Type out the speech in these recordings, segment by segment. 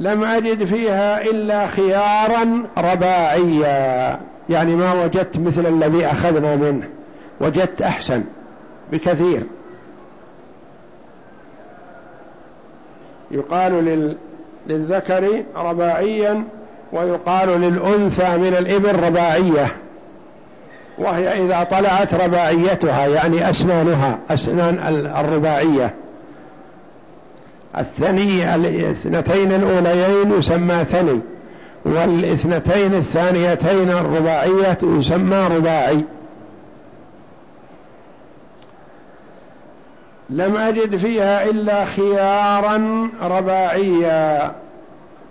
لم أجد فيها إلا خيارا رباعيا يعني ما وجدت مثل الذي أخذنا منه. وجدت أحسن بكثير. يقال لل... للذكر رباعيا ويقال للأنثى من الإبل رباعية. وهي إذا طلعت رباعيتها يعني أسنانها أسنان الرباعية. الثني الاثنتين الأوليين يسمى ثني والاثنتين الثانيتين الرباعية يسمى رباعي. لم أجد فيها إلا خيارا رباعيا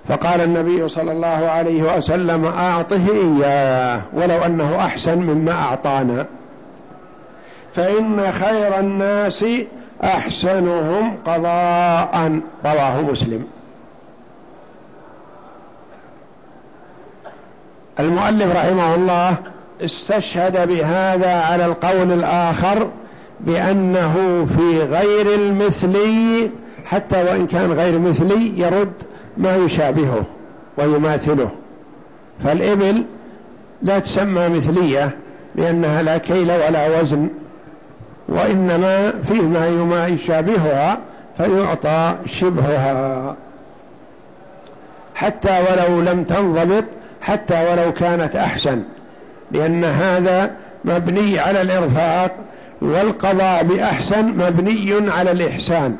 فقال النبي صلى الله عليه وسلم أعطه إياه ولو أنه أحسن مما أعطانا. فإن خير الناس أحسنهم قضاء. رواه مسلم. المؤلف رحمه الله استشهد بهذا على القول الآخر بأنه في غير المثلي حتى وإن كان غير مثلي يرد ما يشابهه ويماثله. فالإبل لا تسمى مثلية لأنها لا كيل ولا وزن. وإنما فيه ما يشابهها فيعطى شبهها. حتى ولو لم تنضبط حتى ولو كانت أحسن لأن هذا مبني على الإرفاق والقضاء بأحسن مبني على الإحسان.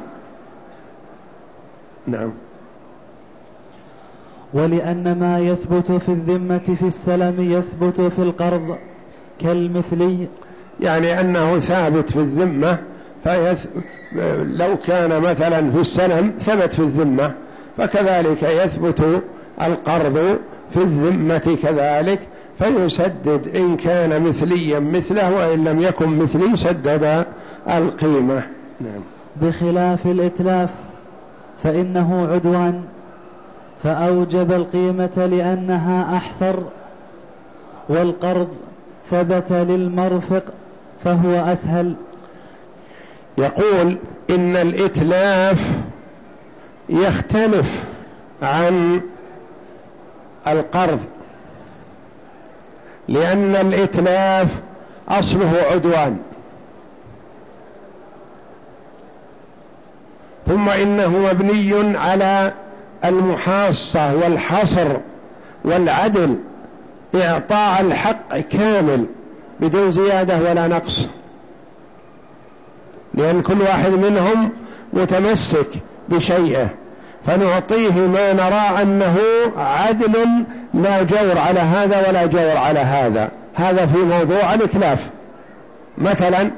نعم. ولأن ما يثبت في الذمة في السلم يثبت في القرض كالمثلي يعني أنه ثابت في الذمة فيث... لو كان مثلا في السلم ثبت في الذمة فكذلك يثبت القرض في الذمة كذلك فيسدد إن كان مثليا مثله وإن لم يكن مثلي سدد القيمة. نعم. بخلاف الإتلاف فإنه عدوان فأوجب القيمة لأنها أحسر والقرض ثبت للمرفق فهو أسهل. يقول إن الإتلاف يختلف عن القرض لأن الإتلاف أصله عدوان. ثم إنه مبني على المحاصة والحصر والعدل إعطاء الحق كامل. بدون زيادة ولا نقص. لأن كل واحد منهم متمسك بشيئه فنعطيه ما نرى أنه عدل لا جور على هذا ولا جور على هذا. هذا في موضوع الإتلاف. مثلا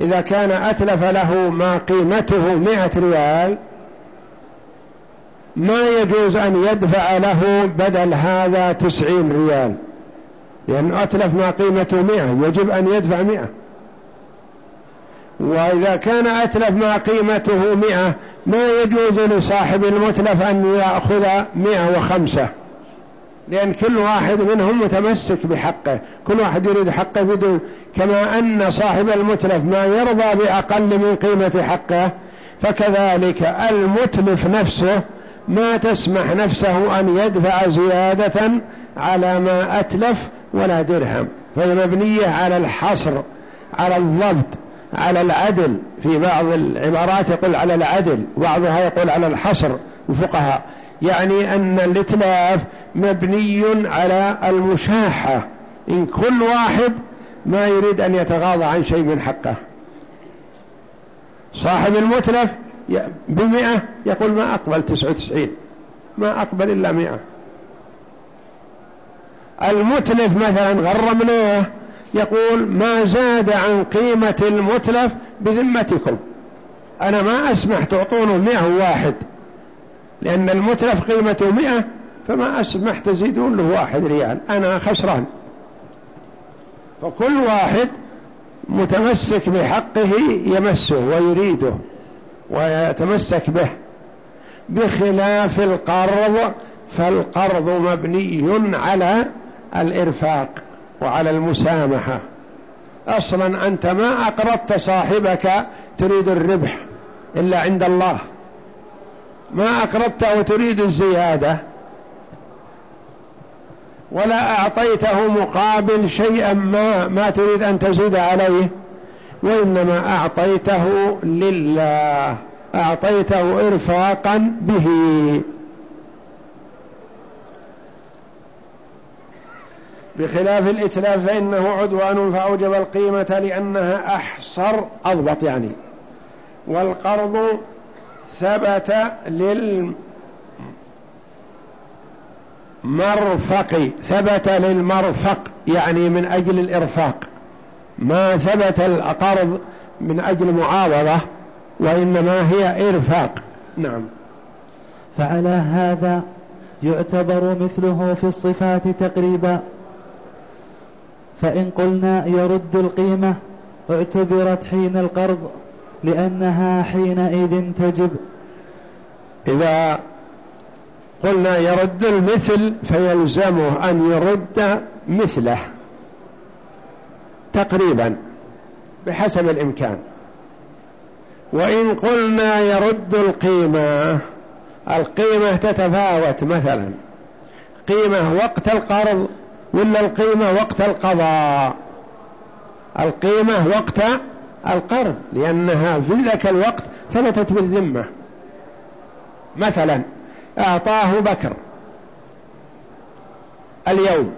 إذا كان أتلف له ما قيمته مئة ريال ما يجوز أن يدفع له بدل هذا تسعين ريال. لأنه أتلف ما قيمته مئة يجب أن يدفع مئة. وإذا كان أتلف ما قيمته مئة ما يجوز لصاحب المتلف أن يأخذ مئة وخمسة. لأن كل واحد منهم متمسك بحقه كل واحد يريد حقه بدون. كما أن صاحب المتلف ما يرضى بأقل من قيمة حقه فكذلك المتلف نفسه ما تسمح نفسه أن يدفع زيادة على ما أتلف ولا درهم. فهي مبنية على الحصر على الضبط على العدل. في بعض العبارات يقول على العدل بعضها يقول على الحصر. الفقهاء يعني أن الإتلاف مبني على المشاحة. إن كل واحد ما يريد أن يتغاضى عن شيء من حقه. صاحب المتلف بمئة يقول ما أقبل تسعة وتسعين ما أقبل إلا مئة. المتلف مثلا غرمناه يقول ما زاد عن قيمة المتلف بذمتكم. أنا ما أسمح تعطونه مئة واحد لأن المتلف قيمته مئة فما أسمح تزيدون له واحد ريال. أنا خسران. فكل واحد متمسك بحقه يمسه ويريده ويتمسك به. بخلاف القرض فالقرض مبني على الإرفاق وعلى المسامحة. أصلا أنت ما أقرضت صاحبك تريد الربح إلا عند الله. ما أقرضته وتريد الزيادة. ولا أعطيته مقابل شيئا ما ما تريد أن تزيد عليه. وإنما أعطيته لله. أعطيته إرفاقا به. بخلاف الإتلاف فإنه عدوان فأوجب القيمة لأنها أحصر أضبط يعني. والقرض ثبت للمرفق ثبت للمرفق يعني من أجل الإرفاق. ما ثبت القرض من أجل معاوضة وإنما هي إرفاق. نعم. فعلى هذا يعتبر مثله في الصفات تقريبا. فإن قلنا يرد القيمة اعتبرت حين القرض لأنها حينئذ تجب. إذا قلنا يرد المثل فيلزمه أن يرد مثله تقريبا بحسب الإمكان. وإن قلنا يرد القيمة القيمة تتفاوت مثلا. قيمة وقت القرض ولا القيمة وقت القضاء؟ القيمة وقت القرض لأنها في ذاك الوقت ثبتت بالذمة. مثلا أعطاه بكر اليوم.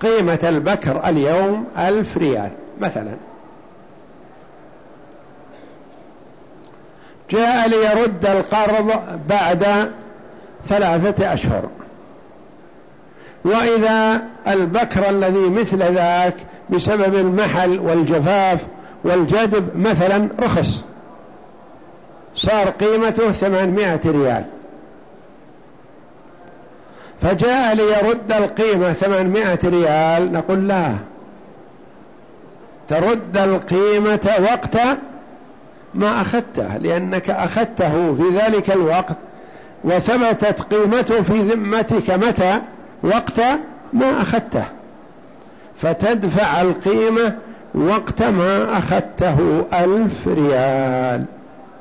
قيمة البكر اليوم ألف ريال مثلا. جاء ليرد القرض بعد ثلاثة أشهر. وإذا البكر الذي مثل ذاك بسبب المحل والجفاف والجدب مثلا رخص. صار قيمته ثمانمائة ريال. فجاء ليرد القيمة ثمانمائة ريال نقول لا. ترد القيمة وقت ما أخذته لأنك أخذته في ذلك الوقت وثبتت قيمته في ذمتك متى؟ وقت ما أخذته. فتدفع القيمة وقت ما أخذته ألف ريال.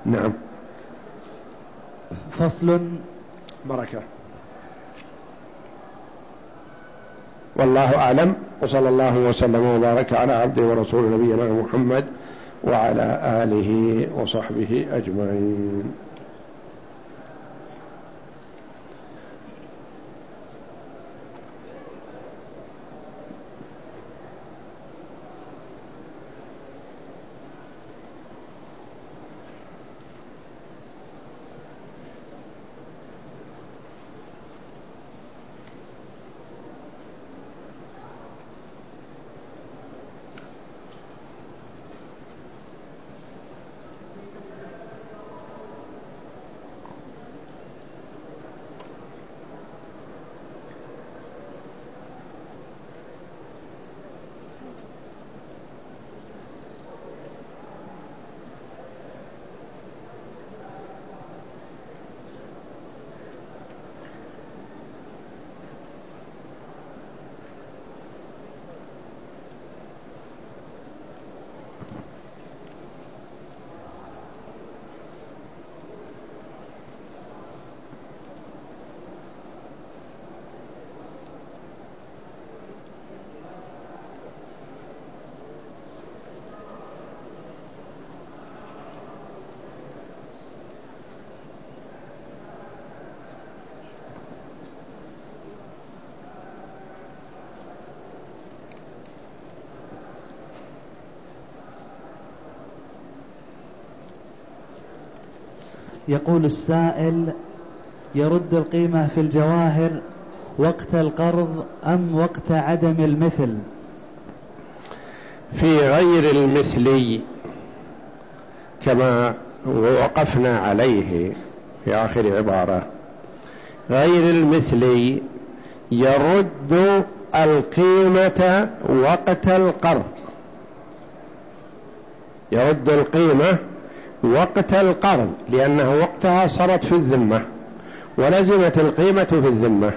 نعم. فصل. بركة والله أعلم. وصلى الله وسلم وبارك على عبده ورسول نبينا محمد وعلى آله وصحبه أجمعين. يقول السائل يرد القيمة في الجواهر وقت القرض أم وقت عدم المثل؟ في غير المثلي كما وقفنا عليه في آخر عبارة غير المثلي يرد القيمة وقت القرض. يرد القيمة وقت القرض لأنه وقتها صارت في الذمة ولزمت القيمة في الذمة.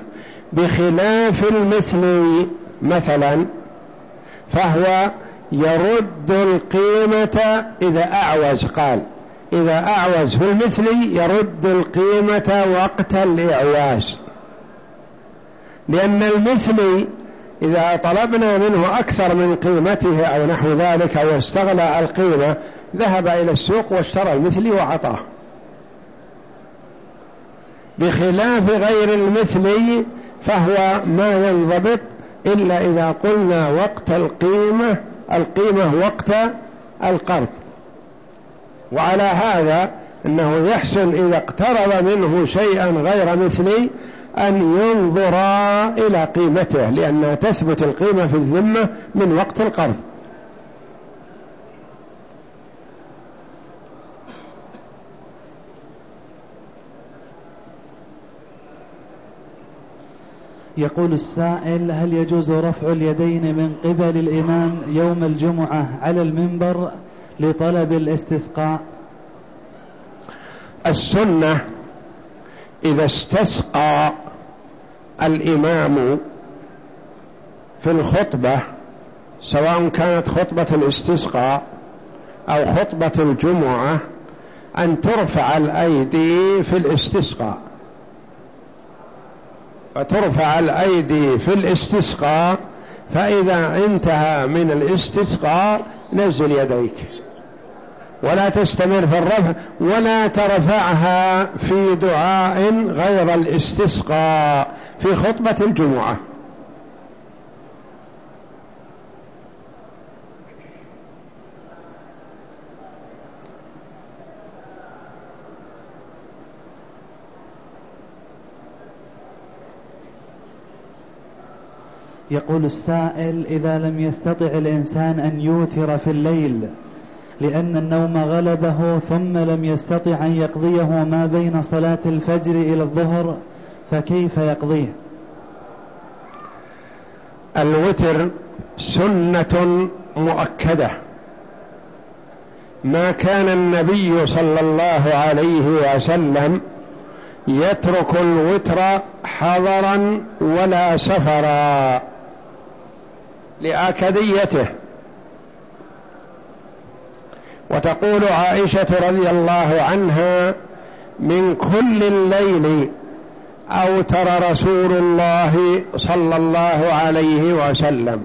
بخلاف المثل مثلا فهو يرد القيمة إذا أعوز قال إذا أعوز في المثل يرد القيمة وقت الإعواز. لأن المثل إذا طلبنا منه أكثر من قيمته أو نحو ذلك أو استغلى القيمة ذهب إلى السوق واشترى المثل وعطاه. بخلاف غير المثلي فهو ما ينضبط إلا إذا قلنا وقت القيمة القيمة وقت القرض. وعلى هذا أنه يحسن إذا اقترب منه شيئا غير مثلي أن ينظر إلى قيمته لأنها تثبت القيمة في الذمة من وقت القرض. يقول السائل هل يجوز رفع اليدين من قبل الإمام يوم الجمعة على المنبر لطلب الاستسقاء؟ السنة إذا استسقى الإمام في الخطبة سواء كانت خطبة الاستسقاء أو خطبة الجمعة أن ترفع الأيدي في الاستسقاء. فترفع الأيدي في الاستسقاء فإذا انتهى من الاستسقاء نزل يديك. ولا تستمر في الرفع ولا ترفعها في دعاء غير الاستسقاء في خطبة الجمعة. يقول السائل إذا لم يستطع الإنسان أن يوتر في الليل لأن النوم غلبه ثم لم يستطع أن يقضيه ما بين صلاة الفجر إلى الظهر فكيف يقضيه؟ الوتر سنة مؤكدة. ما كان النبي صلى الله عليه وسلم يترك الوتر حضرا ولا سفرا. لآكديته. وتقول عائشة رضي الله عنها من كل الليل أوتر رسول الله صلى الله عليه وسلم.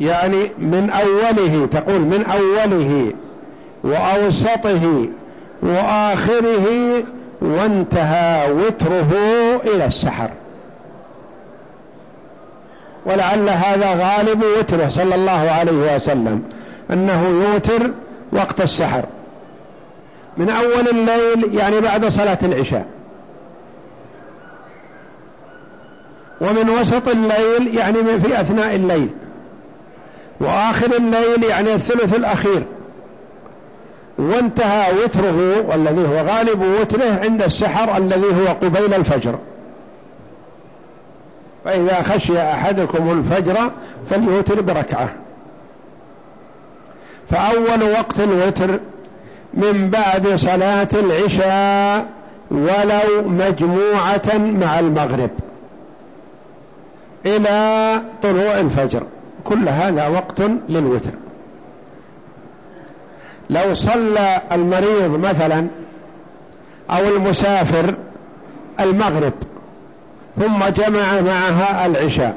يعني من أوله تقول من أوله وأوسطه وآخره وانتهى وتره إلى السحر. ولعل هذا غالب وتره صلى الله عليه وسلم أنه يوتر وقت السحر. من أول الليل يعني بعد صلاة العشاء. ومن وسط الليل يعني في أثناء الليل. وآخر الليل يعني الثلث الأخير. وانتهى وتره والذي هو غالب وتره عند السحر الذي هو قبيل الفجر. فإذا خشي أحدكم الفجر فليوتر بركعة. فأول وقت الوتر من بعد صلاة العشاء ولو مجموعة مع المغرب إلى طلوع الفجر. كل هذا وقت للوتر. لو صلى المريض مثلا أو المسافر المغرب ثم جمع معها العشاء.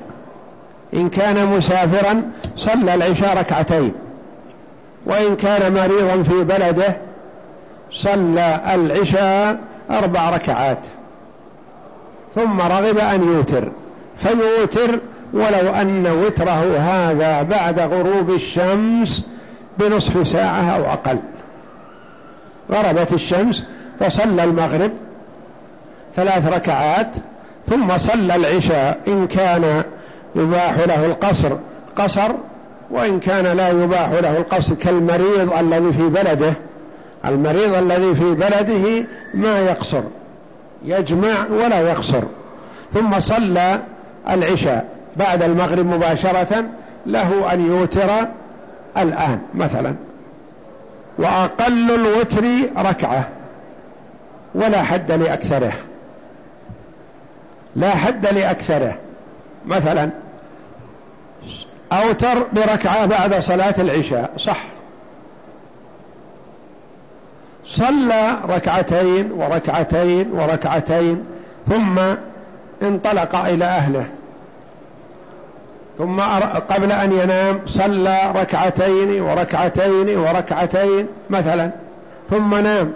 إن كان مسافرا صلى العشاء ركعتين. وإن كان مريضا في بلده صلى العشاء أربع ركعات. ثم رغب أن يوتر. فيوتر ولو أن وتره هذا بعد غروب الشمس بنصف ساعة أو أقل. غربت الشمس فصلى المغرب ثلاث ركعات ثم صلى العشاء إن كان يباح له القصر. قصر وإن كان لا يباح له القصر كالمريض الذي في بلده. المريض الذي في بلده ما يقصر يجمع ولا يقصر. ثم صلى العشاء بعد المغرب مباشرة له أن يوتر الآن مثلا. وأقل الوتر ركعة ولا حد لأكثره. لا حد لأكثره. مثلا أوتر بركعة بعد صلاة العشاء صح. صلى ركعتين وركعتين وركعتين ثم انطلق إلى أهله. ثم قبل أن ينام صلى ركعتين وركعتين وركعتين مثلا ثم نام.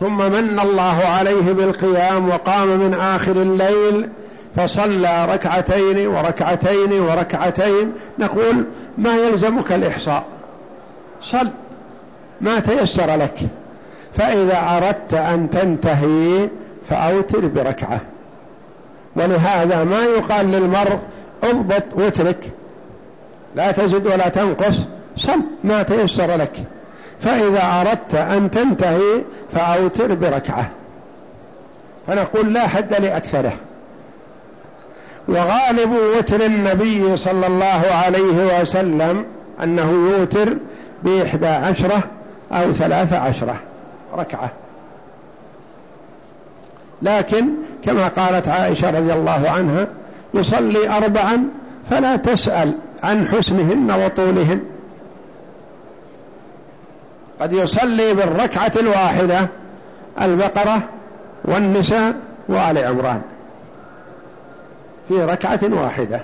ثم من الله عليه بالقيام وقام من آخر الليل فصلى ركعتين وركعتين وركعتين. نقول ما يلزمك الإحصاء. صل ما تيسر لك. فإذا أردت أن تنتهي فأوتر بركعة. ولهذا ما يقال للمرء اضبط وترك. لا تزد ولا تنقص. صل ما تيسر لك. فإذا أردت أن تنتهي فأوتر بركعة. فنقول لا حد لأكثره. وغالب وتر النبي صلى الله عليه وسلم أنه يوتر بإحدى عشرة أو ثلاث عشرة ركعة. لكن كما قالت عائشة رضي الله عنها يصلي أربعا فلا تسأل عن حسنهن وطولهن. قد يصلي بالركعة الواحدة البقرة والنساء وآل عمران. في ركعة واحدة.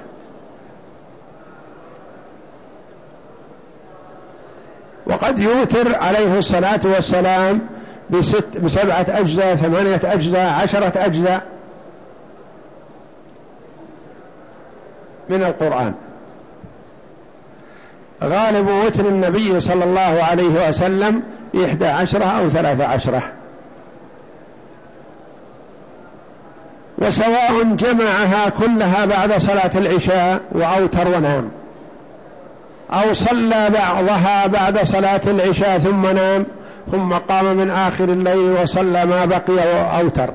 وقد يوتر عليه الصلاة والسلام بست بسبعة أجزاء ثمانية أجزاء عشرة أجزاء من القرآن. غالب وتر النبي صلى الله عليه وسلم إحدى عشرة أو ثلاثة عشرة. وسواء جمعها كلها بعد صلاة العشاء وأوتر ونام أو صلى بعضها بعد صلاة العشاء ثم نام ثم قام من آخر الليل وصلى ما بقي وأوتر.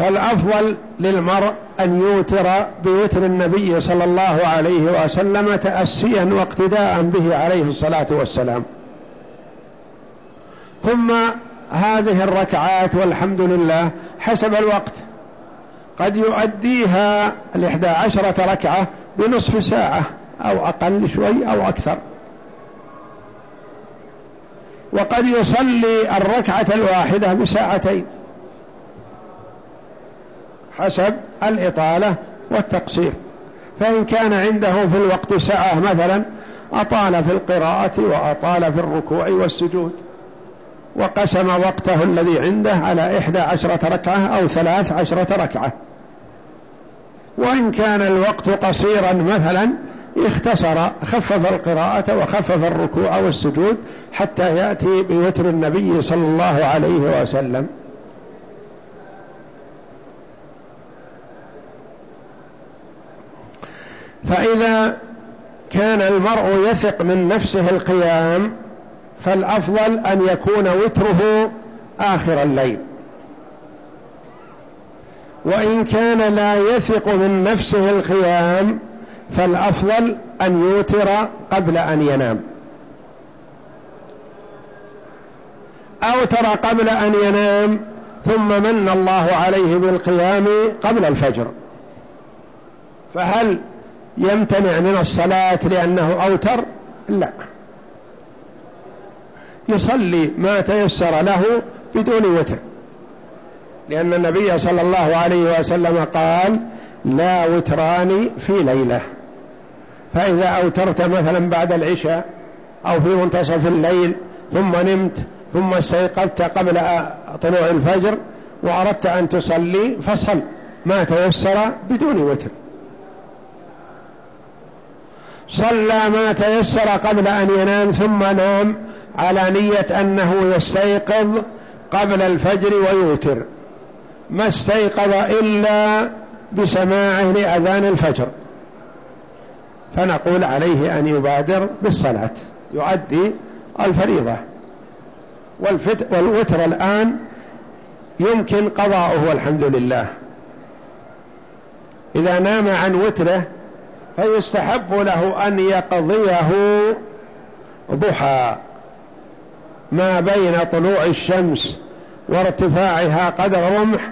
فالأفضل للمرء أن يوتر بوتر النبي صلى الله عليه وسلم تأسيا واقتداء به عليه الصلاة والسلام. ثم هذه الركعات والحمد لله حسب الوقت. قد يؤديها الإحدى عشرة ركعة بنصف ساعة أو أقل شوي أو أكثر. وقد يصلي الركعة الواحدة بساعتين. حسب الإطالة والتقصير. فإن كان عنده في الوقت ساعة مثلا أطال في القراءة وأطال في الركوع والسجود. وقسم وقته الذي عنده على إحدى عشرة ركعة أو ثلاث عشرة ركعة. وإن كان الوقت قصيرا مثلا اختصر خفف القراءة وخفف الركوع والسجود حتى يأتي بوتر النبي صلى الله عليه وسلم. فإذا كان المرء يثق من نفسه القيام فالأفضل أن يكون وتره آخر الليل. وإن كان لا يثق من نفسه القيام فالأفضل أن يوتر قبل أن ينام. أوتر قبل أن ينام ثم من الله عليه بالقيام قبل الفجر. فهل يمتنع من الصلاة لأنه أوتر؟ لا. يصلي ما تيسر له بدون وتر. لأن النبي صلى الله عليه وسلم قال لا وتران في ليلة. فإذا أوترت مثلا بعد العشاء أو في منتصف الليل ثم نمت ثم استيقظت قبل طلوع الفجر وأردت أن تصلي فصل ما تيسر بدون وتر. صلى ما تيسر قبل أن ينام ثم نام على نية أنه يستيقظ قبل الفجر ويوتر. ما استيقظ إلا بسماعه لأذان الفجر. فنقول عليه أن يبادر بالصلاة يؤدي الفريضة. والوتر الآن يمكن قضاؤه والحمد لله. إذا نام عن وتره فيستحب له أن يقضيه ضحى ما بين طلوع الشمس وارتفاعها قدر رمح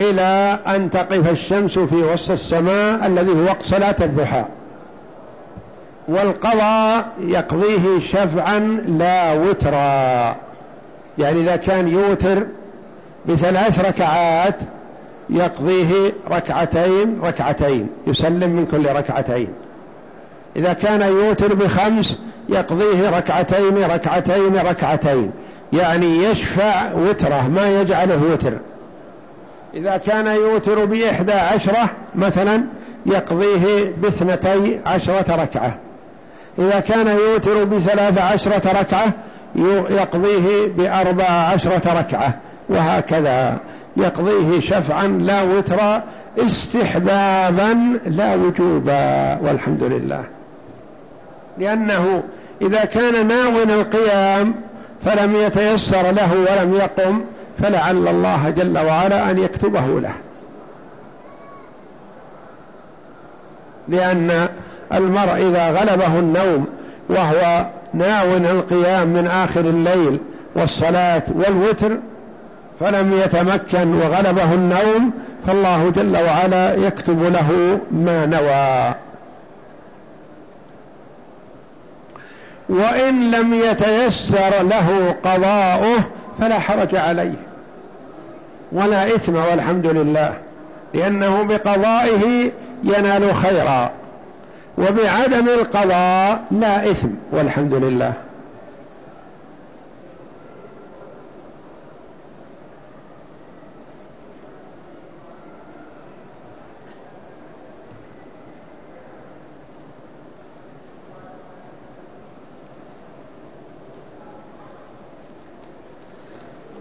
إلى أن تقف الشمس في وسط السماء الذي هو وقت صلاة الضحى. والقضاء يقضيه شفعا لا وترا. يعني إذا كان يوتر بثلاث ركعات يقضيه ركعتين ركعتين يسلم من كل ركعتين. إذا كان يوتر بخمس يقضيه ركعتين ركعتين ركعتين. يعني يشفع وتره ما يجعله وتر إذا كان يوتر بإحدى عشرة مثلا يقضيه باثنتي عشرة ركعة. إذا كان يوتر بثلاث عشرة ركعة يقضيه بأربع عشرة ركعة وهكذا. يقضيه شفعا لا وترا استحبابا لا وجوبا والحمد لله. لأنه إذا كان ناوي القيام فلم يتيسر له ولم يقم فلعل الله جل وعلا أن يكتبه له. لأن المرء إذا غلبه النوم وهو ناو القيام من آخر الليل والصلاة والوتر فلم يتمكن وغلبه النوم فالله جل وعلا يكتب له ما نوى. وإن لم يتيسر له قضاؤه فلا حرج عليه ولا إثم والحمد لله لأنه بقضائه ينال خيرا وبعدم القضاء لا إثم والحمد لله.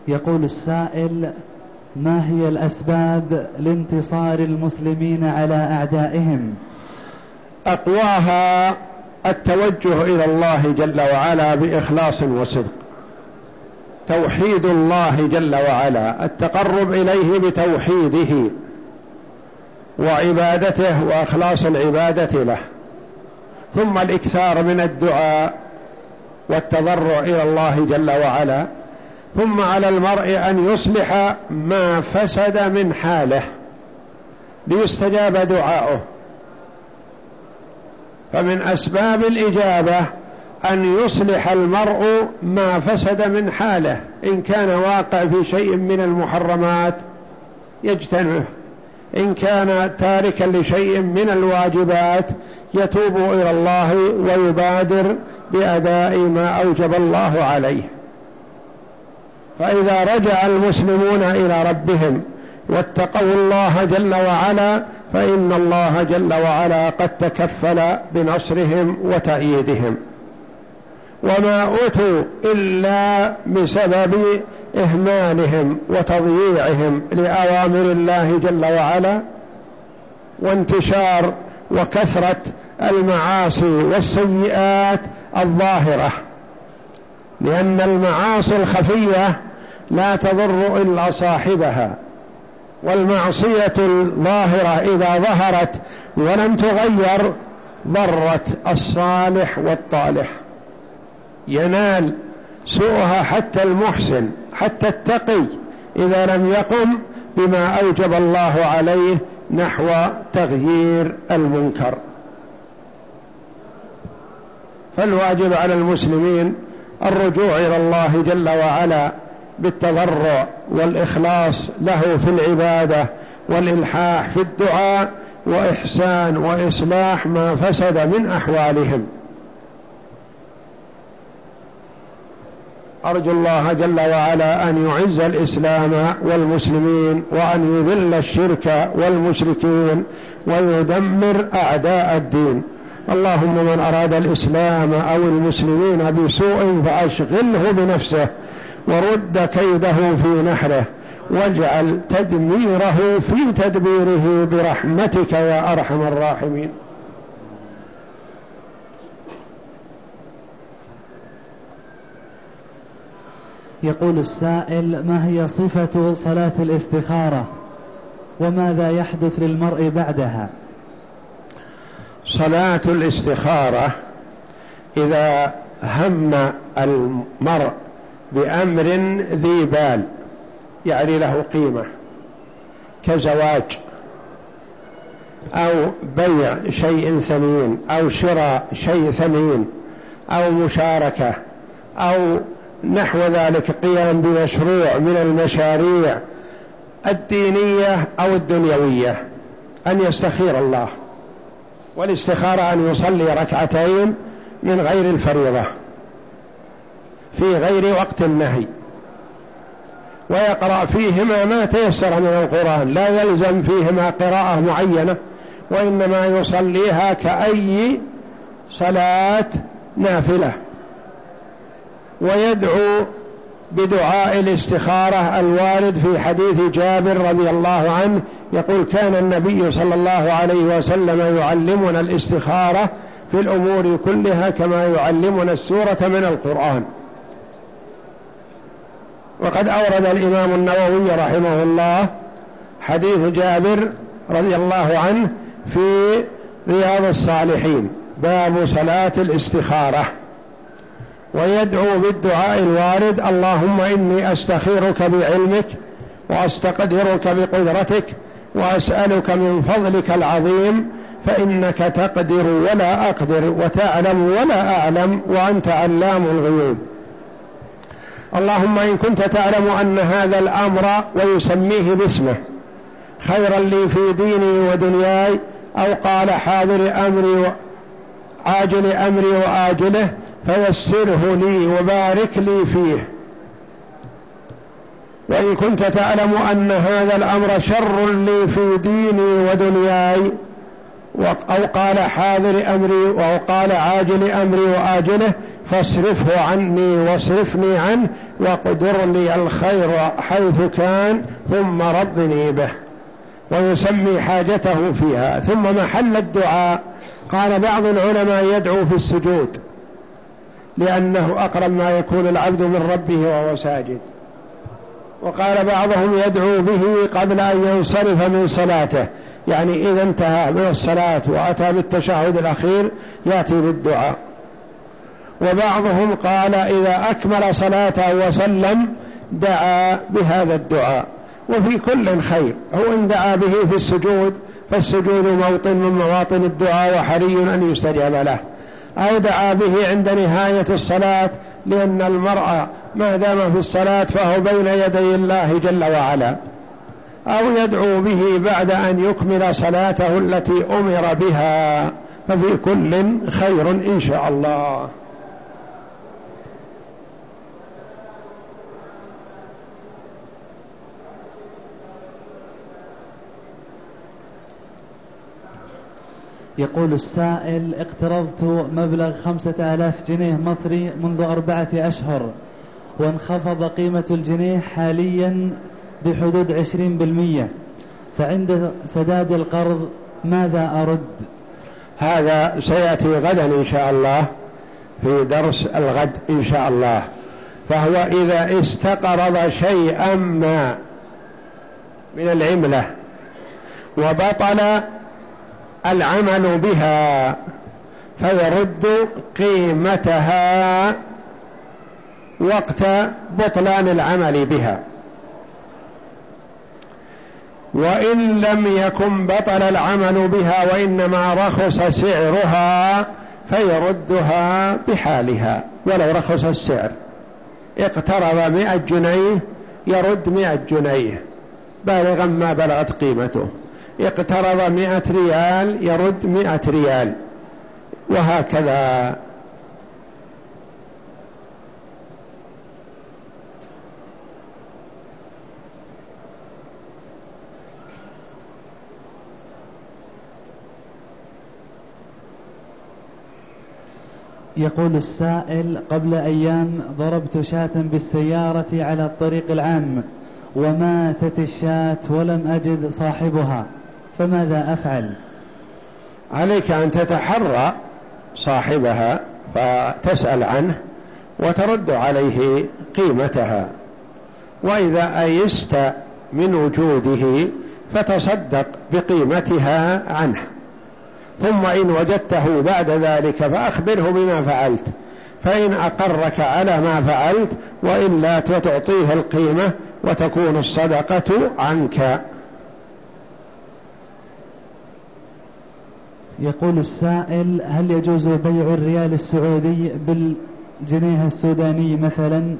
يقول السائل ما هي الأسباب لانتصار المسلمين على أعدائهم؟ أقواها التوجه إلى الله جل وعلا بإخلاص وصدق. توحيد الله جل وعلا التقرب إليه بتوحيده وعبادته وإخلاص العبادة له. ثم الإكثار من الدعاء والتضرع إلى الله جل وعلا ثم على المرء أن يصلح ما فسد من حاله ليستجاب دعاؤه. فمن أسباب الإجابة أن يصلح المرء ما فسد من حاله إن كان واقع في شيء من المحرمات يجتنبه إن كان تاركا لشيء من الواجبات يتوب إلى الله ويبادر بأداء ما أوجب الله عليه. فإذا رجع المسلمون إلى ربهم واتقوا الله جل وعلا فإن الله جل وعلا قد تكفل بنصرهم وتأييدهم. وما أوتوا إلا بسبب إهمالهم وتضييعهم لأوامر الله جل وعلا وانتشار وكثرة المعاصي والسيئات الظاهرة. لأن المعاصي الخفية لا تضر إلا صاحبها والمعصية الظاهرة إذا ظهرت ولم تغير ضرت الصالح والطالح. ينال سوءها حتى المحسن حتى التقي إذا لم يقم بما أوجب الله عليه نحو تغيير المنكر. فالواجب على المسلمين الرجوع إلى الله جل وعلا بالتضرع والإخلاص له في العبادة والإلحاح في الدعاء وإحسان وإصلاح ما فسد من أحوالهم. أرجو الله جل وعلا أن يعز الإسلام والمسلمين وأن يذل الشرك والمشركين ويدمر أعداء الدين. اللهم من أراد الإسلام أو المسلمين بسوء فأشغله بنفسه. ورد كيده في نحره واجعل تدميره في تدبيره برحمتك يا أرحم الراحمين. يقول السائل ما هي صفة صلاة الاستخارة؟ وماذا يحدث للمرء بعدها؟ صلاة الاستخارة إذا هم المرء بأمر ذي بال يعني له قيمة كزواج أو بيع شيء ثمين أو شراء شيء ثمين أو مشاركة أو نحو ذلك قيام بمشروع من المشاريع الدينية أو الدنيوية أن يستخير الله والاستخارة أن يصلي ركعتين من غير الفريضة. في غير وقت النهي. ويقرأ فيهما ما تيسر من القرآن لا يلزم فيهما قراءة معينة وإنما يصليها كأي صلاة نافلة. ويدعو بدعاء الاستخارة الوارد في حديث جابر رضي الله عنه يقول كان النبي صلى الله عليه وسلم يعلمنا الاستخارة في الأمور كلها كما يعلمنا السورة من القرآن. وقد أورد الإمام النووي رحمه الله حديث جابر رضي الله عنه في رياض الصالحين باب صلاة الاستخارة. ويدعو بالدعاء الوارد اللهم إني أستخيرك بعلمك وأستقدرك بقدرتك وأسألك من فضلك العظيم فإنك تقدر ولا أقدر وتعلم ولا أعلم وأنت علام الغيوب. اللهم إن كنت تعلم أن هذا الأمر ويسميه باسمه خيرا لي في ديني ودنياي أو قال حاضر أمري عاجل أمري وآجله فيسره لي وبارك لي فيه. وإن كنت تعلم أن هذا الأمر شر لي في ديني ودنياي أو قال حاضر أمري أو قال عاجل أمري وآجله فاصرفه عني واصرفني عنه واقدر لي الخير حيث كان ثم رضني به. ويسمي حاجته فيها. ثم محل الدعاء. قال بعض العلماء يدعو في السجود لأنه أقرب ما يكون العبد من ربه وهو ساجد. وقال بعضهم يدعو به قبل أن ينصرف من صلاته. يعني إذا انتهى من الصلاة وأتى بالتشهد الأخير يأتي بالدعاء. وبعضهم قال إذا أكمل صلاته وسلم دعا بهذا الدعاء. وفي كل خير. هو إن دعا به في السجود فالسجود موطن من مواطن الدعاء وحري أن يستجاب له. أو دعا به عند نهاية الصلاة لأن المرأة ما دام في الصلاة فهو بين يدي الله جل وعلا. أو يدعو به بعد أن يكمل صلاته التي أمر بها. ففي كل خير إن شاء الله. يقول السائل اقترضت مبلغ خمسة آلاف جنيه مصري منذ أربعة أشهر وانخفض قيمة الجنيه حاليا بحدود عشرين بالمية. فعند سداد القرض ماذا أرد؟ هذا سيأتي غدا إن شاء الله في درس الغد إن شاء الله. فهو إذا استقرض شيئا ما من العملة وبطل العمل بها فيرد قيمتها وقت بطلان العمل بها. وإن لم يكن بطل العمل بها وإنما رخص سعرها فيردها بحالها. ولو رخص السعر اقترب مئة جنيه يرد مئة جنيه بالغا ما بلغت قيمته. اقترض مئة ريال يرد مئة ريال. وهكذا. يقول السائل قبل أيام ضربت شاة بالسيارة على الطريق العام وماتت الشاة ولم أجد صاحبها. فماذا أفعل؟ عليك أن تتحرى صاحبها فتسأل عنه وترد عليه قيمتها. وإذا أيست من وجوده فتصدق بقيمتها عنه. ثم إن وجدته بعد ذلك فأخبره بما فعلت. فإن أقرك على ما فعلت وإلا تعطيه القيمة وتكون الصدقة عنك. يقول السائل هل يجوز بيع الريال السعودي بالجنيه السوداني مثلا؟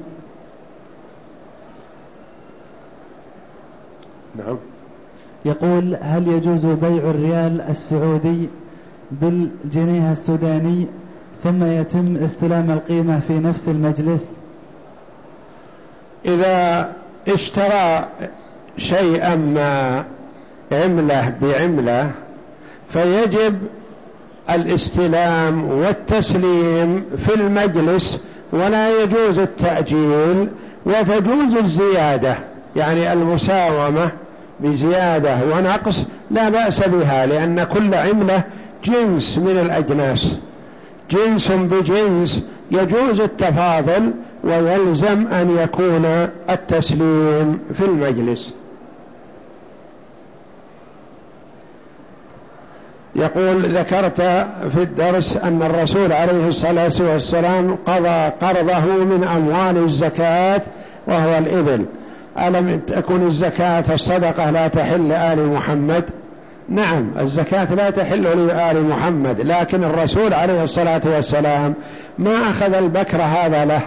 نعم. يقول هل يجوز بيع الريال السعودي بالجنيه السوداني ثم يتم استلام القيمة في نفس المجلس؟ إذا اشترى شيئا ما عملة بعملة فيجب الاستلام والتسليم في المجلس ولا يجوز التأجيل وتجوز الزيادة يعني المساومة بزيادة ونقص لا بأس بها لأن كل عملة جنس من الأجناس. جنس بجنس يجوز التفاضل ويلزم أن يكون التسليم في المجلس. يقول ذكرت في الدرس أن الرسول عليه الصلاة والسلام قضى قرضه من أموال الزكاة وهو الإبل. ألم تكن الزكاة الصدقة لا تحل آل محمد؟ نعم الزكاة لا تحل لآل محمد لكن الرسول عليه الصلاة والسلام ما أخذ البكر هذا له.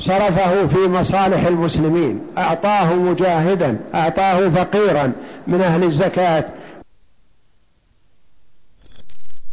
صرفه في مصالح المسلمين أعطاه مجاهدا أعطاه فقيرا من أهل الزكاة.